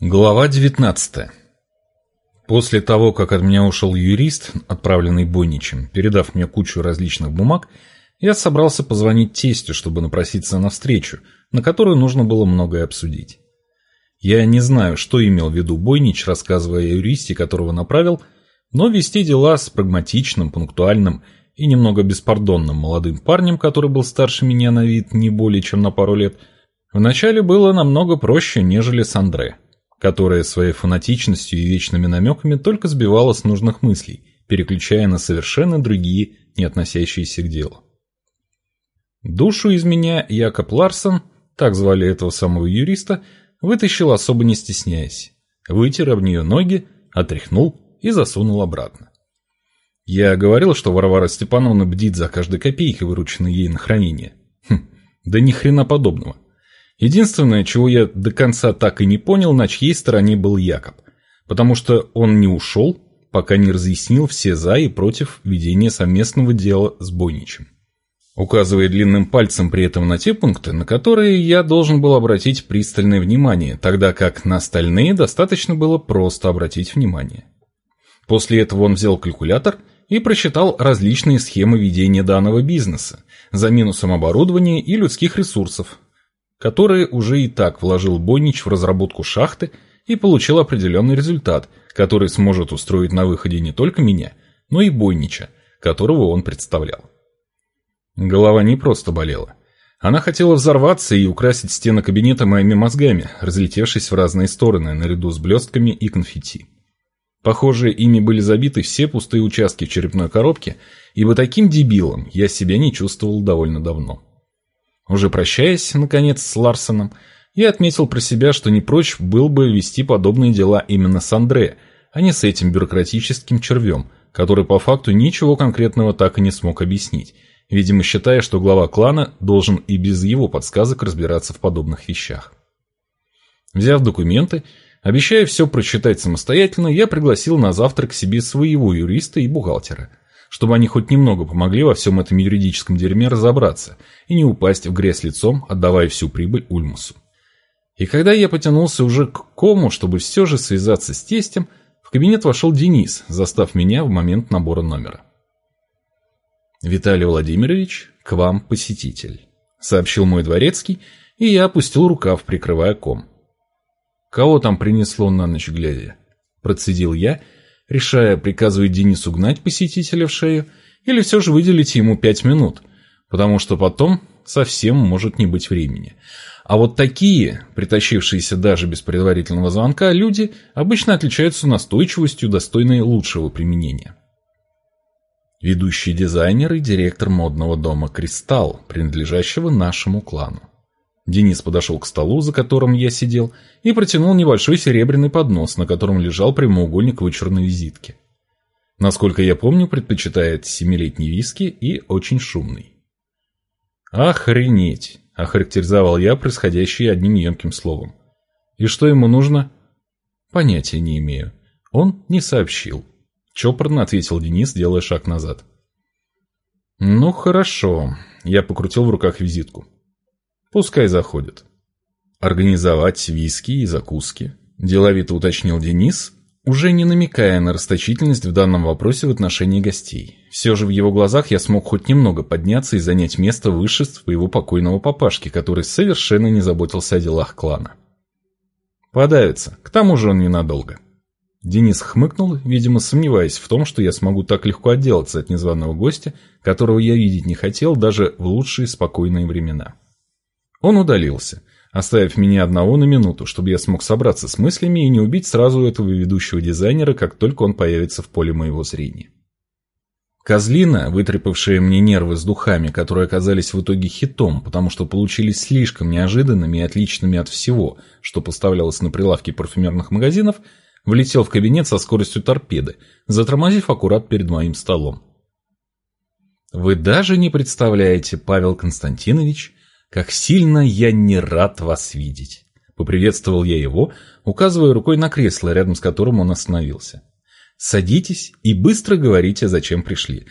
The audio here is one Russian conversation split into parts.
Глава 19 После того, как от меня ушел юрист, отправленный Бойничем, передав мне кучу различных бумаг, я собрался позвонить тестю, чтобы напроситься на встречу, на которую нужно было многое обсудить. Я не знаю, что имел в виду Бойнич, рассказывая о юристе, которого направил, но вести дела с прагматичным, пунктуальным и немного беспардонным молодым парнем, который был старше меня на вид не более чем на пару лет, вначале было намного проще, нежели с Андре которая своей фанатичностью и вечными намеками только сбивала с нужных мыслей, переключая на совершенно другие, не относящиеся к делу. Душу из меня Якоб Ларсон, так звали этого самого юриста, вытащил особо не стесняясь. Вытер об нее ноги, отряхнул и засунул обратно. Я говорил, что Варвара Степановна бдит за каждой копейкой, вырученной ей на хранение. Хм, да ни хрена подобного. Единственное, чего я до конца так и не понял, на чьей стороне был Якоб. Потому что он не ушел, пока не разъяснил все «за» и «против» ведения совместного дела с Бойничем. Указывая длинным пальцем при этом на те пункты, на которые я должен был обратить пристальное внимание, тогда как на остальные достаточно было просто обратить внимание. После этого он взял калькулятор и просчитал различные схемы ведения данного бизнеса за минусом оборудования и людских ресурсов, которые уже и так вложил Бойнич в разработку шахты и получил определенный результат, который сможет устроить на выходе не только меня, но и Бойнича, которого он представлял. Голова не просто болела. Она хотела взорваться и украсить стены кабинета моими мозгами, разлетевшись в разные стороны, наряду с блестками и конфетти. Похоже, ими были забиты все пустые участки черепной коробке, ибо таким дебилом я себя не чувствовал довольно давно. Уже прощаясь, наконец, с Ларсоном, я отметил про себя, что не прочь был бы вести подобные дела именно с Андре, а не с этим бюрократическим червем, который по факту ничего конкретного так и не смог объяснить, видимо считая, что глава клана должен и без его подсказок разбираться в подобных вещах. Взяв документы, обещая все прочитать самостоятельно, я пригласил на завтрак к себе своего юриста и бухгалтера – чтобы они хоть немного помогли во всем этом юридическом дерьме разобраться и не упасть в грязь лицом, отдавая всю прибыль Ульмусу. И когда я потянулся уже к кому, чтобы все же связаться с тестем, в кабинет вошел Денис, застав меня в момент набора номера. «Виталий Владимирович, к вам посетитель», — сообщил мой дворецкий, и я опустил рукав, прикрывая ком. «Кого там принесло на ночь глядя?» — процедил я, — решая, приказывать Денису гнать посетителя в шею или все же выделить ему пять минут, потому что потом совсем может не быть времени. А вот такие, притащившиеся даже без предварительного звонка, люди обычно отличаются настойчивостью, достойной лучшего применения. Ведущий дизайнер и директор модного дома «Кристалл», принадлежащего нашему клану. Денис подошел к столу, за которым я сидел, и протянул небольшой серебряный поднос, на котором лежал прямоугольник вычурной визитки. Насколько я помню, предпочитает семилетний виски и очень шумный. «Охренеть!» – охарактеризовал я происходящее одним емким словом. «И что ему нужно?» «Понятия не имею. Он не сообщил». Чопорно ответил Денис, делая шаг назад. «Ну, хорошо». Я покрутил в руках визитку. Пускай заходит. Организовать виски и закуски. Деловито уточнил Денис, уже не намекая на расточительность в данном вопросе в отношении гостей. Все же в его глазах я смог хоть немного подняться и занять место выше своего покойного папашки, который совершенно не заботился о делах клана. Подавится, к тому же он ненадолго. Денис хмыкнул, видимо, сомневаясь в том, что я смогу так легко отделаться от незваного гостя, которого я видеть не хотел даже в лучшие спокойные времена. Он удалился, оставив меня одного на минуту, чтобы я смог собраться с мыслями и не убить сразу этого ведущего дизайнера, как только он появится в поле моего зрения. Козлина, вытрепавшая мне нервы с духами, которые оказались в итоге хитом, потому что получились слишком неожиданными и отличными от всего, что поставлялось на прилавке парфюмерных магазинов, влетел в кабинет со скоростью торпеды, затормозив аккурат перед моим столом. Вы даже не представляете, Павел Константинович, «Как сильно я не рад вас видеть!» Поприветствовал я его, указывая рукой на кресло, рядом с которым он остановился. «Садитесь и быстро говорите, зачем пришли.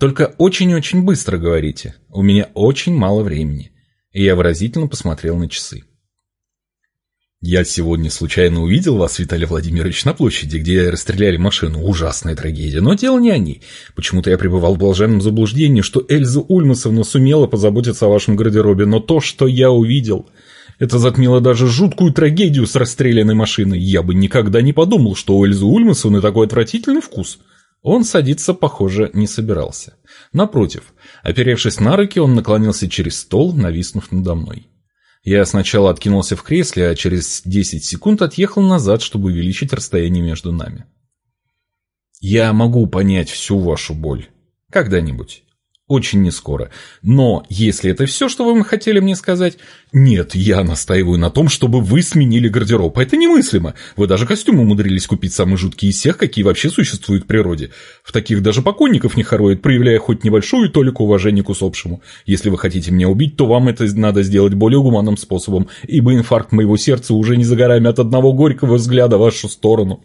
Только очень-очень быстро говорите. У меня очень мало времени». И я выразительно посмотрел на часы. Я сегодня случайно увидел вас, Виталий Владимирович, на площади, где расстреляли машину. Ужасная трагедия. Но дело не о ней. Почему-то я пребывал в блаженном заблуждении, что Эльза Ульмасовна сумела позаботиться о вашем гардеробе. Но то, что я увидел... Это затмило даже жуткую трагедию с расстрелянной машиной. Я бы никогда не подумал, что у Эльзы Ульмасовны такой отвратительный вкус. Он садиться, похоже, не собирался. Напротив, оперевшись на руки, он наклонился через стол, нависнув надо мной. Я сначала откинулся в кресле, а через 10 секунд отъехал назад, чтобы увеличить расстояние между нами. Я могу понять всю вашу боль. Когда-нибудь. Очень нескоро. Но, если это все, что вы хотели мне сказать... Нет, я настаиваю на том, чтобы вы сменили гардероб. Это немыслимо. Вы даже костюмы умудрились купить самые жуткие из всех, какие вообще существуют в природе. В таких даже покойников не хоруют, проявляя хоть небольшую толику уважения к усопшему. Если вы хотите меня убить, то вам это надо сделать более гуманным способом, ибо инфаркт моего сердца уже не за горами от одного горького взгляда в вашу сторону.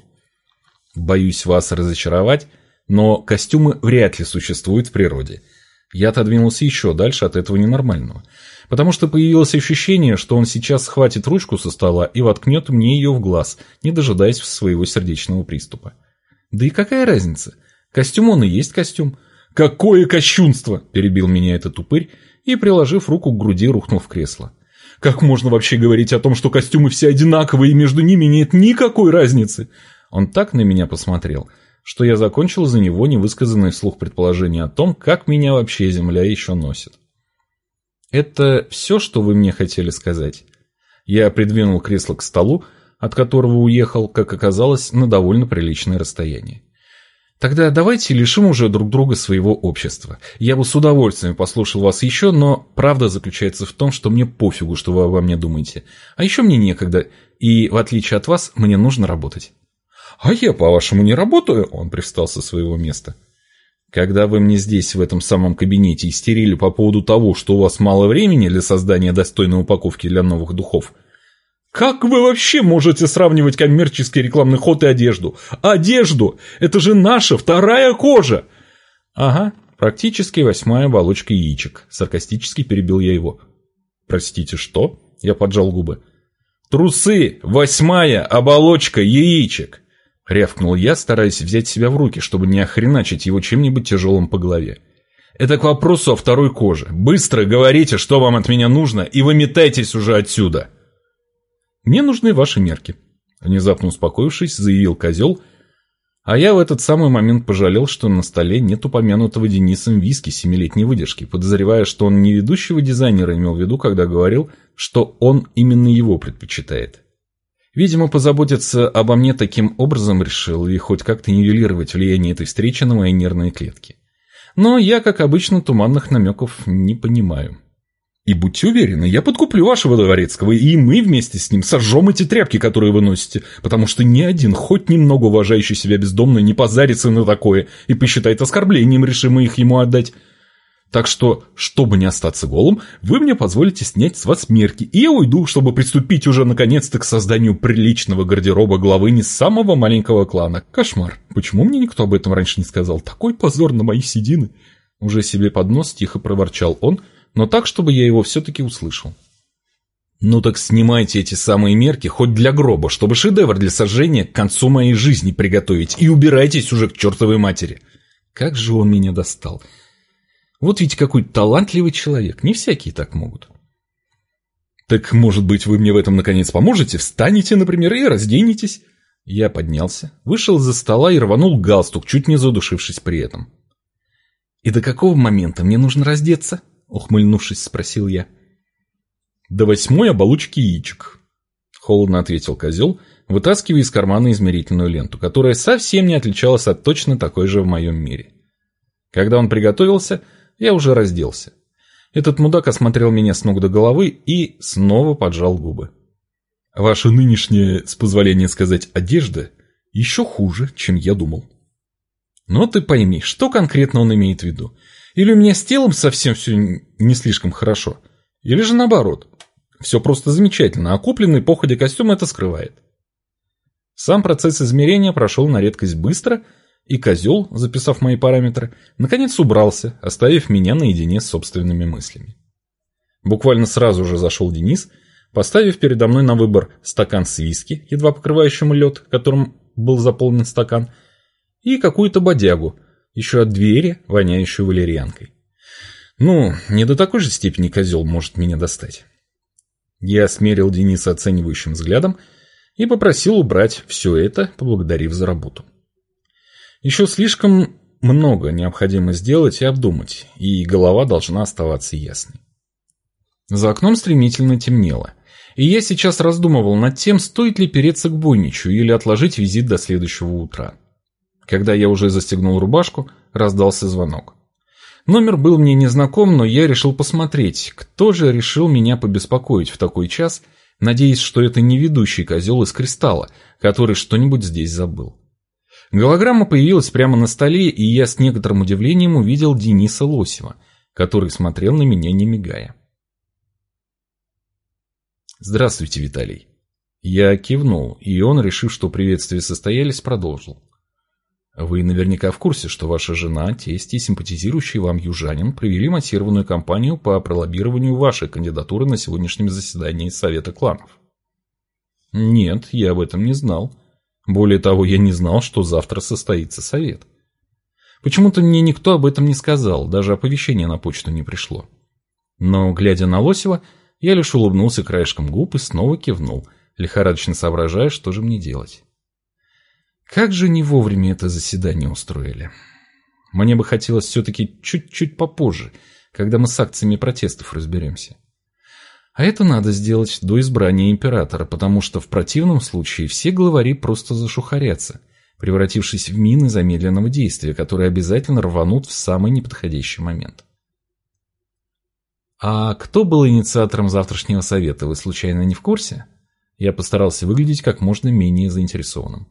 Боюсь вас разочаровать, но костюмы вряд ли существуют в природе. Я отодвинулся еще дальше от этого ненормального, потому что появилось ощущение, что он сейчас схватит ручку со стола и воткнет мне ее в глаз, не дожидаясь своего сердечного приступа. Да и какая разница? Костюм он и есть костюм. «Какое кощунство!» – перебил меня этот упырь и, приложив руку к груди, рухнул в кресло. «Как можно вообще говорить о том, что костюмы все одинаковые и между ними нет никакой разницы?» Он так на меня посмотрел – что я закончил за него невысказанное вслух предположение о том, как меня вообще Земля еще носит. «Это все, что вы мне хотели сказать?» Я придвинул кресло к столу, от которого уехал, как оказалось, на довольно приличное расстояние. Тогда давайте лишим уже друг друга своего общества. Я бы с удовольствием послушал вас еще, но правда заключается в том, что мне пофигу, что вы обо мне думаете. А еще мне некогда, и в отличие от вас, мне нужно работать. «А я, по-вашему, не работаю?» Он привстал со своего места. «Когда вы мне здесь, в этом самом кабинете, истерили по поводу того, что у вас мало времени для создания достойной упаковки для новых духов, как вы вообще можете сравнивать коммерческий рекламный ход и одежду? Одежду! Это же наша вторая кожа!» «Ага, практически восьмая оболочка яичек», — саркастически перебил я его. «Простите, что?» — я поджал губы. «Трусы! Восьмая оболочка яичек!» Рявкнул я, стараясь взять себя в руки, чтобы не охреначить его чем-нибудь тяжелым по голове. «Это к вопросу о второй коже. Быстро говорите, что вам от меня нужно, и выметайтесь уже отсюда!» «Мне нужны ваши мерки», — внезапно успокоившись, заявил козел, а я в этот самый момент пожалел, что на столе нет упомянутого Денисом виски семилетней выдержки, подозревая, что он не ведущего дизайнера имел в виду, когда говорил, что он именно его предпочитает. Видимо, позаботиться обо мне таким образом решил и хоть как-то нивелировать влияние этой встречи на мои нервные клетки. Но я, как обычно, туманных намеков не понимаю. И будьте уверены, я подкуплю вашего дворецкого, и мы вместе с ним сожжем эти тряпки, которые вы носите, потому что ни один, хоть немного уважающий себя бездомный, не позарится на такое и посчитает оскорблением, решимы их ему отдать. Так что, чтобы не остаться голым, вы мне позволите снять с вас мерки, и я уйду, чтобы приступить уже наконец-то к созданию приличного гардероба главы не самого маленького клана. Кошмар. Почему мне никто об этом раньше не сказал? Такой позор на мои седины. Уже себе под нос тихо проворчал он, но так, чтобы я его все-таки услышал. Ну так снимайте эти самые мерки хоть для гроба, чтобы шедевр для сожжения к концу моей жизни приготовить, и убирайтесь уже к чертовой матери. Как же он меня достал. Вот ведь какой талантливый человек, не всякие так могут. Так, может быть, вы мне в этом наконец поможете? Встанете, например, и разденетесь? Я поднялся, вышел из-за стола и рванул галстук, чуть не задушившись при этом. «И до какого момента мне нужно раздеться?» — ухмыльнувшись, спросил я. «До восьмой оболочки яичек», — холодно ответил козел, вытаскивая из кармана измерительную ленту, которая совсем не отличалась от точно такой же в моем мире. Когда он приготовился, я уже разделся. Этот мудак осмотрел меня с ног до головы и снова поджал губы. Ваша нынешняя, с позволения сказать, одежда еще хуже, чем я думал. Но ты пойми, что конкретно он имеет в виду. Или у меня с телом совсем все не слишком хорошо, или же наоборот. Все просто замечательно, а купленный походе костюм это скрывает. Сам процесс измерения прошел на редкость быстро – и козел, записав мои параметры, наконец убрался, оставив меня наедине с собственными мыслями. Буквально сразу же зашел Денис, поставив передо мной на выбор стакан с виски, едва покрывающим лед, которым был заполнен стакан, и какую-то бодягу, еще от двери, воняющую валерьянкой. Ну, не до такой же степени козел может меня достать. Я смерил Дениса оценивающим взглядом и попросил убрать все это, поблагодарив за работу. Еще слишком много необходимо сделать и обдумать, и голова должна оставаться ясной. За окном стремительно темнело, и я сейчас раздумывал над тем, стоит ли переться к Бойничу или отложить визит до следующего утра. Когда я уже застегнул рубашку, раздался звонок. Номер был мне незнаком, но я решил посмотреть, кто же решил меня побеспокоить в такой час, надеясь, что это не ведущий козел из кристалла, который что-нибудь здесь забыл. Голограмма появилась прямо на столе, и я с некоторым удивлением увидел Дениса Лосева, который смотрел на меня не мигая. «Здравствуйте, Виталий». Я кивнул, и он, решив, что приветствия состоялись, продолжил. Вы наверняка в курсе, что ваша жена, тесть и симпатизирующий вам южанин провели массированную кампанию по пролоббированию вашей кандидатуры на сегодняшнем заседании Совета кланов. Нет, я об этом не знал. Более того, я не знал, что завтра состоится совет. Почему-то мне никто об этом не сказал, даже оповещение на почту не пришло. Но, глядя на Лосева, я лишь улыбнулся краешком губ и снова кивнул, лихорадочно соображая, что же мне делать. Как же не вовремя это заседание устроили. Мне бы хотелось все-таки чуть-чуть попозже, когда мы с акциями протестов разберемся. А это надо сделать до избрания императора, потому что в противном случае все главари просто зашухарятся, превратившись в мины замедленного действия, которые обязательно рванут в самый неподходящий момент. А кто был инициатором завтрашнего совета, вы случайно не в курсе? Я постарался выглядеть как можно менее заинтересованным.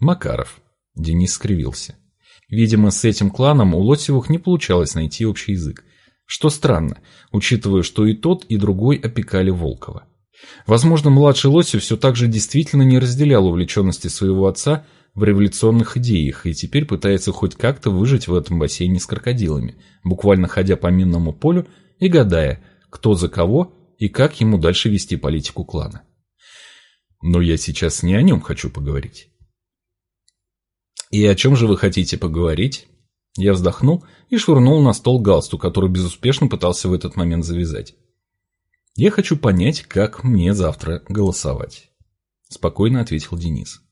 Макаров. Денис скривился. Видимо, с этим кланом у Лосевых не получалось найти общий язык. Что странно, учитывая, что и тот, и другой опекали Волкова. Возможно, младший Лосев все так же действительно не разделял увлеченности своего отца в революционных идеях и теперь пытается хоть как-то выжить в этом бассейне с крокодилами, буквально ходя по минному полю и гадая, кто за кого и как ему дальше вести политику клана. Но я сейчас не о нем хочу поговорить. «И о чем же вы хотите поговорить?» Я вздохнул и швырнул на стол галстук, который безуспешно пытался в этот момент завязать. «Я хочу понять, как мне завтра голосовать», – спокойно ответил Денис.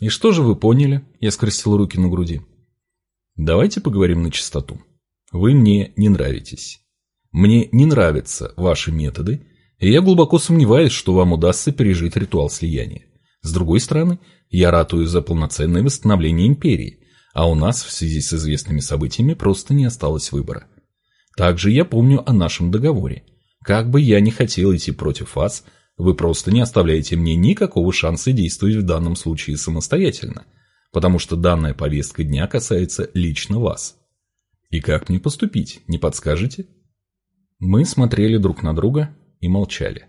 «И что же вы поняли?» – я скрестил руки на груди. «Давайте поговорим на чистоту. Вы мне не нравитесь. Мне не нравятся ваши методы, и я глубоко сомневаюсь, что вам удастся пережить ритуал слияния. С другой стороны, я ратую за полноценное восстановление империи, а у нас в связи с известными событиями просто не осталось выбора. Также я помню о нашем договоре. Как бы я ни хотел идти против вас, вы просто не оставляете мне никакого шанса действовать в данном случае самостоятельно, потому что данная повестка дня касается лично вас. И как мне поступить, не подскажете? Мы смотрели друг на друга и молчали.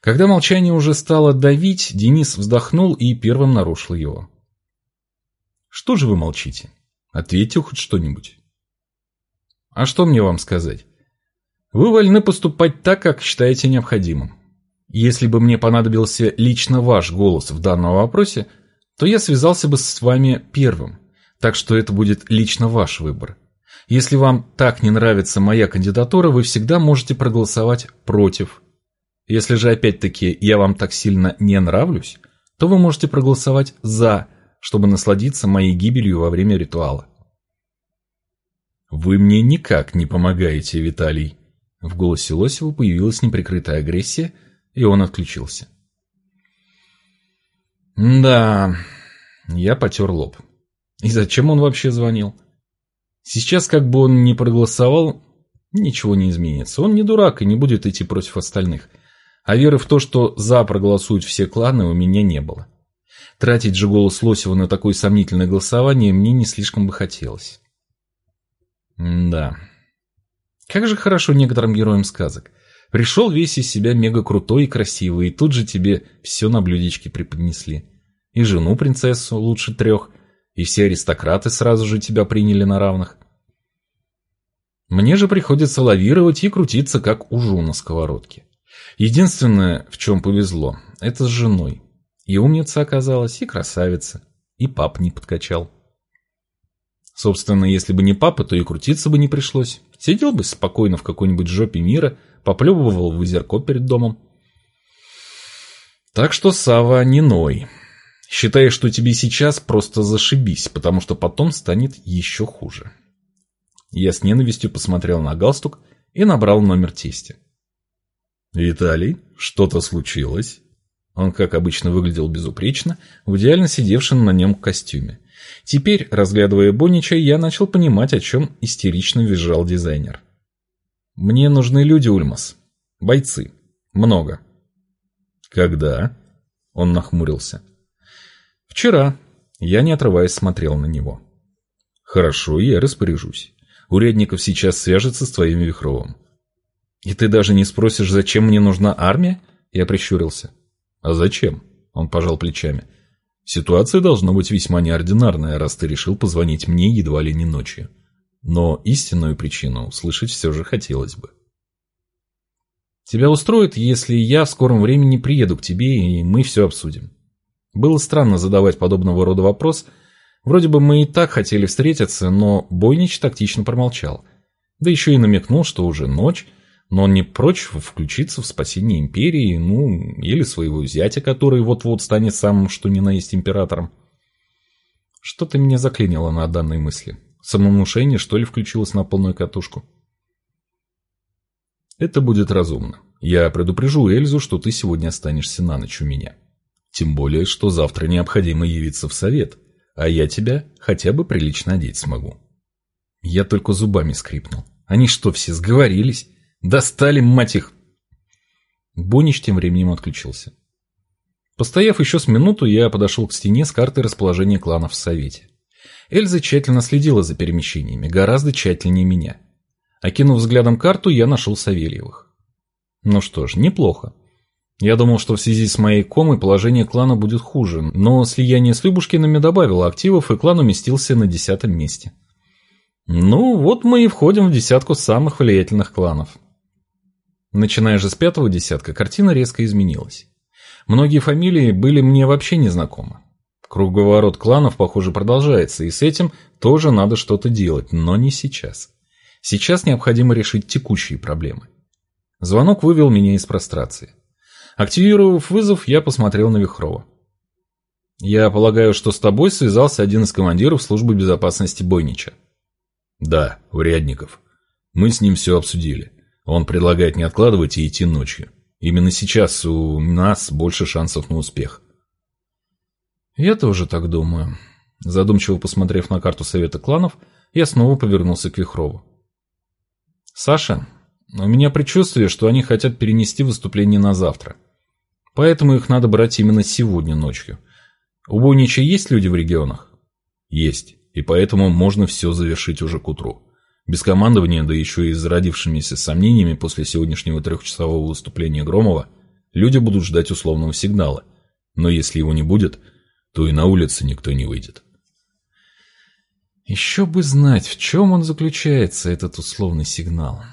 Когда молчание уже стало давить, Денис вздохнул и первым нарушил его. Что же вы молчите? Ответьте хоть что-нибудь. А что мне вам сказать? Вы вольны поступать так, как считаете необходимым. Если бы мне понадобился лично ваш голос в данном вопросе, то я связался бы с вами первым, так что это будет лично ваш выбор. Если вам так не нравится моя кандидатура, вы всегда можете проголосовать против. Если же опять-таки я вам так сильно не нравлюсь, то вы можете проголосовать «за», чтобы насладиться моей гибелью во время ритуала. «Вы мне никак не помогаете, Виталий!» В голосе Лосева появилась неприкрытая агрессия, и он отключился. «Да...» Я потер лоб. И зачем он вообще звонил? Сейчас, как бы он ни проголосовал, ничего не изменится. Он не дурак и не будет идти против остальных. А веры в то, что «за» проголосуют все кланы, у меня не было. Тратить же голос Лосева на такое сомнительное голосование мне не слишком бы хотелось. М да. Как же хорошо некоторым героям сказок. Пришел весь из себя мега крутой и красивый, и тут же тебе все на блюдечке преподнесли. И жену принцессу лучше трех, и все аристократы сразу же тебя приняли на равных. Мне же приходится лавировать и крутиться, как ужу на сковородке. Единственное, в чем повезло, это с женой. И умница оказалась, и красавица, и пап не подкачал. Собственно, если бы не папа, то и крутиться бы не пришлось. Сидел бы спокойно в какой-нибудь жопе мира, поплевывал в озерко перед домом. Так что, Сава, не ной. Считай, что тебе сейчас просто зашибись, потому что потом станет еще хуже. Я с ненавистью посмотрел на галстук и набрал номер тестя. «Виталий, что-то случилось?» Он, как обычно, выглядел безупречно, в идеально сидевшем на нем костюме. Теперь, разглядывая Бонича, я начал понимать, о чем истерично визжал дизайнер. «Мне нужны люди, Ульмас. Бойцы. Много». «Когда?» Он нахмурился. «Вчера». Я, не отрываясь, смотрел на него. «Хорошо, я распоряжусь. Урядников сейчас свяжется с твоим Вихровым». «И ты даже не спросишь, зачем мне нужна армия?» Я прищурился. «А зачем?» Он пожал плечами. «Ситуация должна быть весьма неординарная, раз ты решил позвонить мне едва ли не ночью. Но истинную причину услышать все же хотелось бы». «Тебя устроит, если я в скором времени приеду к тебе, и мы все обсудим?» Было странно задавать подобного рода вопрос. Вроде бы мы и так хотели встретиться, но Бойнич тактично промолчал. Да еще и намекнул, что уже ночь, но он не прочь включиться в спасение империи, ну, или своего зятя, который вот-вот станет самым что ни на есть императором. Что-то меня заклинило на данной мысли. Самовнушение, что ли, включилось на полную катушку? Это будет разумно. Я предупрежу Эльзу, что ты сегодня останешься на ночь у меня. Тем более, что завтра необходимо явиться в совет, а я тебя хотя бы прилично одеть смогу. Я только зубами скрипнул. Они что, все сговорились? Достали, мать их! Бонич тем временем отключился. Постояв еще с минуту, я подошел к стене с картой расположения кланов в Совете. Эльза тщательно следила за перемещениями, гораздо тщательнее меня. Окинув взглядом карту, я нашел Савельевых. Ну что ж, неплохо. Я думал, что в связи с моей комой положение клана будет хуже, но слияние с Любушкиными добавило активов, и клан уместился на десятом месте. Ну, вот мы и входим в десятку самых влиятельных кланов. Начиная же с пятого десятка, картина резко изменилась. Многие фамилии были мне вообще незнакомы. Круговорот кланов, похоже, продолжается, и с этим тоже надо что-то делать, но не сейчас. Сейчас необходимо решить текущие проблемы. Звонок вывел меня из прострации. Активировав вызов, я посмотрел на Вихрова. «Я полагаю, что с тобой связался один из командиров службы безопасности Бойнича». «Да, Урядников. Мы с ним все обсудили. Он предлагает не откладывать и идти ночью. Именно сейчас у нас больше шансов на успех. Я тоже так думаю. Задумчиво посмотрев на карту Совета кланов, я снова повернулся к Вихрову. Саша, у меня предчувствие, что они хотят перенести выступление на завтра. Поэтому их надо брать именно сегодня ночью. У Бойнича есть люди в регионах? Есть. И поэтому можно все завершить уже к утру. Без командования, да еще и зародившимися сомнениями после сегодняшнего трехчасового выступления Громова, люди будут ждать условного сигнала. Но если его не будет, то и на улице никто не выйдет. Еще бы знать, в чем он заключается, этот условный сигнал.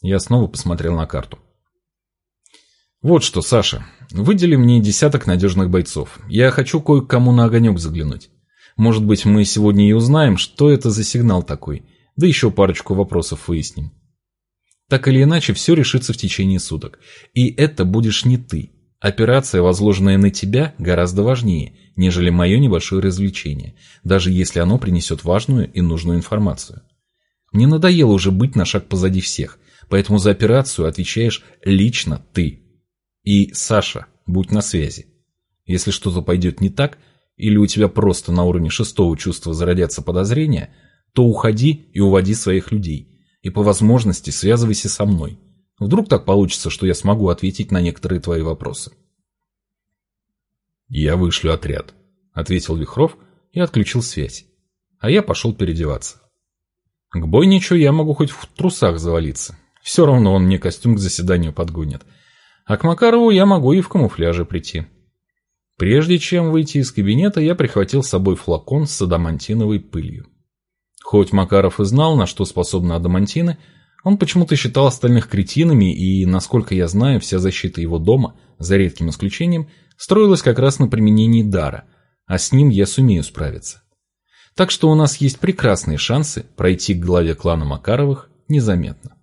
Я снова посмотрел на карту. Вот что, Саша, выдели мне десяток надежных бойцов. Я хочу кое-кому на огонек заглянуть. Может быть, мы сегодня и узнаем, что это за сигнал такой – да еще парочку вопросов выясним. Так или иначе, все решится в течение суток. И это будешь не ты. Операция, возложенная на тебя, гораздо важнее, нежели мое небольшое развлечение, даже если оно принесет важную и нужную информацию. Мне надоело уже быть на шаг позади всех, поэтому за операцию отвечаешь лично ты. И, Саша, будь на связи. Если что-то пойдет не так, или у тебя просто на уровне шестого чувства зародятся подозрения – то уходи и уводи своих людей. И по возможности связывайся со мной. Вдруг так получится, что я смогу ответить на некоторые твои вопросы. «Я вышлю отряд», — ответил Вихров и отключил связь. А я пошел переодеваться. К Бойничу я могу хоть в трусах завалиться. Все равно он мне костюм к заседанию подгонит. А к Макарову я могу и в камуфляже прийти. Прежде чем выйти из кабинета, я прихватил с собой флакон с адамантиновой пылью. Хоть Макаров и знал, на что способны адамантины, Он почему-то считал остальных кретинами, и, насколько я знаю, вся защита его дома, за редким исключением, строилась как раз на применении дара, а с ним я сумею справиться. Так что у нас есть прекрасные шансы пройти к главе клана Макаровых незаметно.